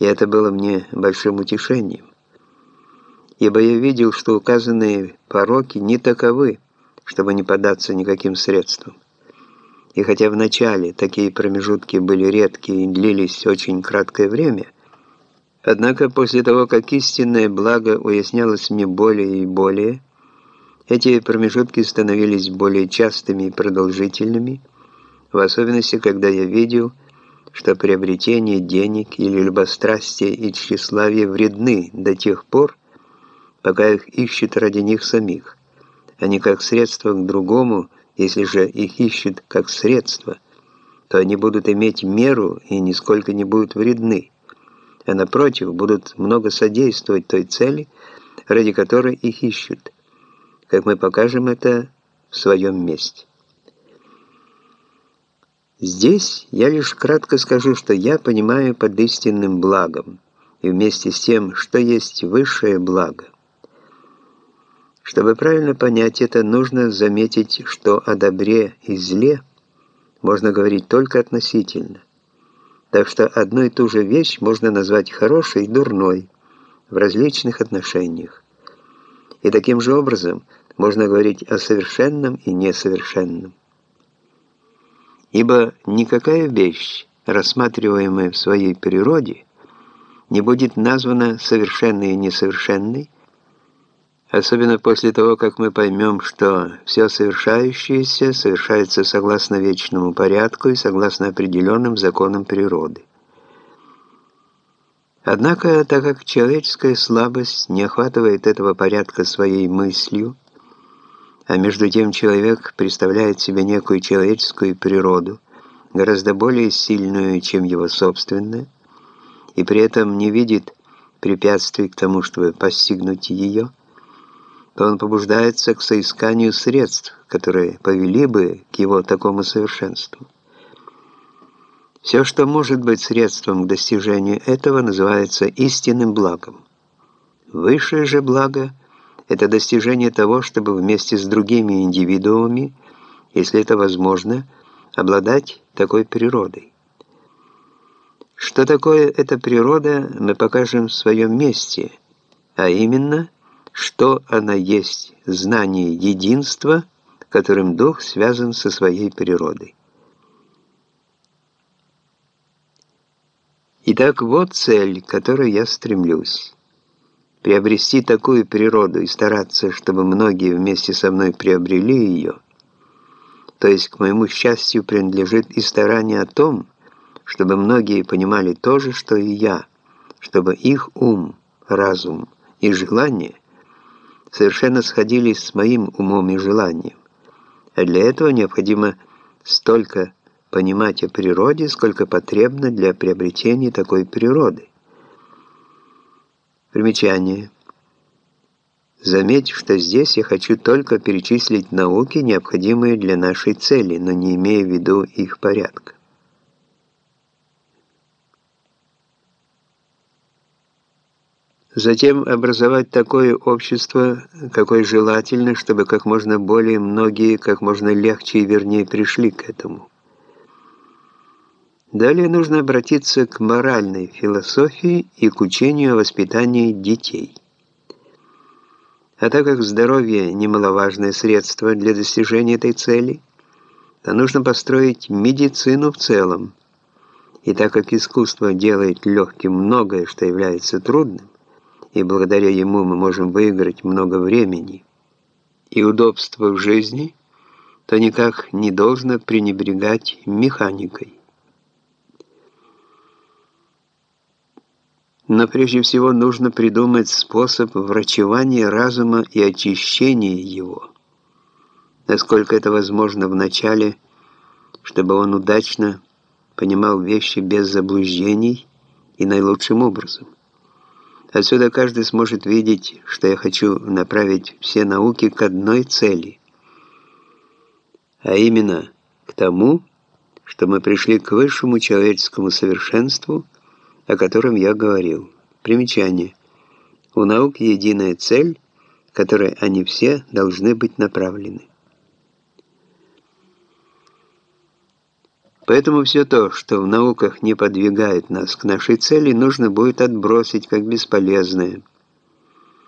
И это было мне большим утешением, ибо я видел, что указанные пороки не таковы, чтобы не податься никаким средствам. И хотя вначале такие промежутки были редкие и длились очень краткое время, однако после того, как истинное благо уяснялось мне более и более, эти промежутки становились более частыми и продолжительными, в особенности, когда я видел, что приобретение денег или любострастие и тщеславие вредны до тех пор, пока их ищут ради них самих, а не как средство к другому, если же их ищут как средство, то они будут иметь меру и нисколько не будут вредны, а напротив, будут много содействовать той цели, ради которой их ищут, как мы покажем это в своем месте. Здесь я лишь кратко скажу, что я понимаю под истинным благом, и вместе с тем, что есть высшее благо. Чтобы правильно понять это, нужно заметить, что о добре и зле можно говорить только относительно. Так что одну и ту же вещь можно назвать хорошей и дурной в различных отношениях. И таким же образом можно говорить о совершенном и несовершенном. Ибо никакая вещь, рассматриваемая в своей природе, не будет названа совершенной и несовершенной, особенно после того, как мы поймем, что все совершающееся совершается согласно вечному порядку и согласно определенным законам природы. Однако, так как человеческая слабость не охватывает этого порядка своей мыслью, а между тем человек представляет себе некую человеческую природу, гораздо более сильную, чем его собственная, и при этом не видит препятствий к тому, чтобы постигнуть ее, то он побуждается к соисканию средств, которые повели бы к его такому совершенству. Все, что может быть средством к достижению этого, называется истинным благом. Высшее же благо – это достижение того, чтобы вместе с другими индивидуумами, если это возможно, обладать такой природой. Что такое эта природа, мы покажем в своем месте, а именно, что она есть, знание единства, которым дух связан со своей природой. Итак, вот цель, к которой я стремлюсь приобрести такую природу и стараться, чтобы многие вместе со мной приобрели ее, то есть к моему счастью принадлежит и старание о том, чтобы многие понимали то же, что и я, чтобы их ум, разум и желание совершенно сходились с моим умом и желанием. А для этого необходимо столько понимать о природе, сколько потребно для приобретения такой природы. Примечание. Заметь, что здесь я хочу только перечислить науки, необходимые для нашей цели, но не имея в виду их порядка. Затем образовать такое общество, какое желательно, чтобы как можно более многие, как можно легче и вернее пришли к этому. Далее нужно обратиться к моральной философии и к учению о воспитании детей. А так как здоровье – немаловажное средство для достижения этой цели, то нужно построить медицину в целом. И так как искусство делает легким многое, что является трудным, и благодаря ему мы можем выиграть много времени и удобства в жизни, то никак не должно пренебрегать механикой. Но прежде всего нужно придумать способ врачевания разума и очищения его, насколько это возможно в начале, чтобы он удачно понимал вещи без заблуждений и наилучшим образом. Отсюда каждый сможет видеть, что я хочу направить все науки к одной цели, а именно к тому, что мы пришли к высшему человеческому совершенству – о котором я говорил. Примечание. У наук единая цель, которой они все должны быть направлены. Поэтому все то, что в науках не подвигает нас к нашей цели, нужно будет отбросить как бесполезное –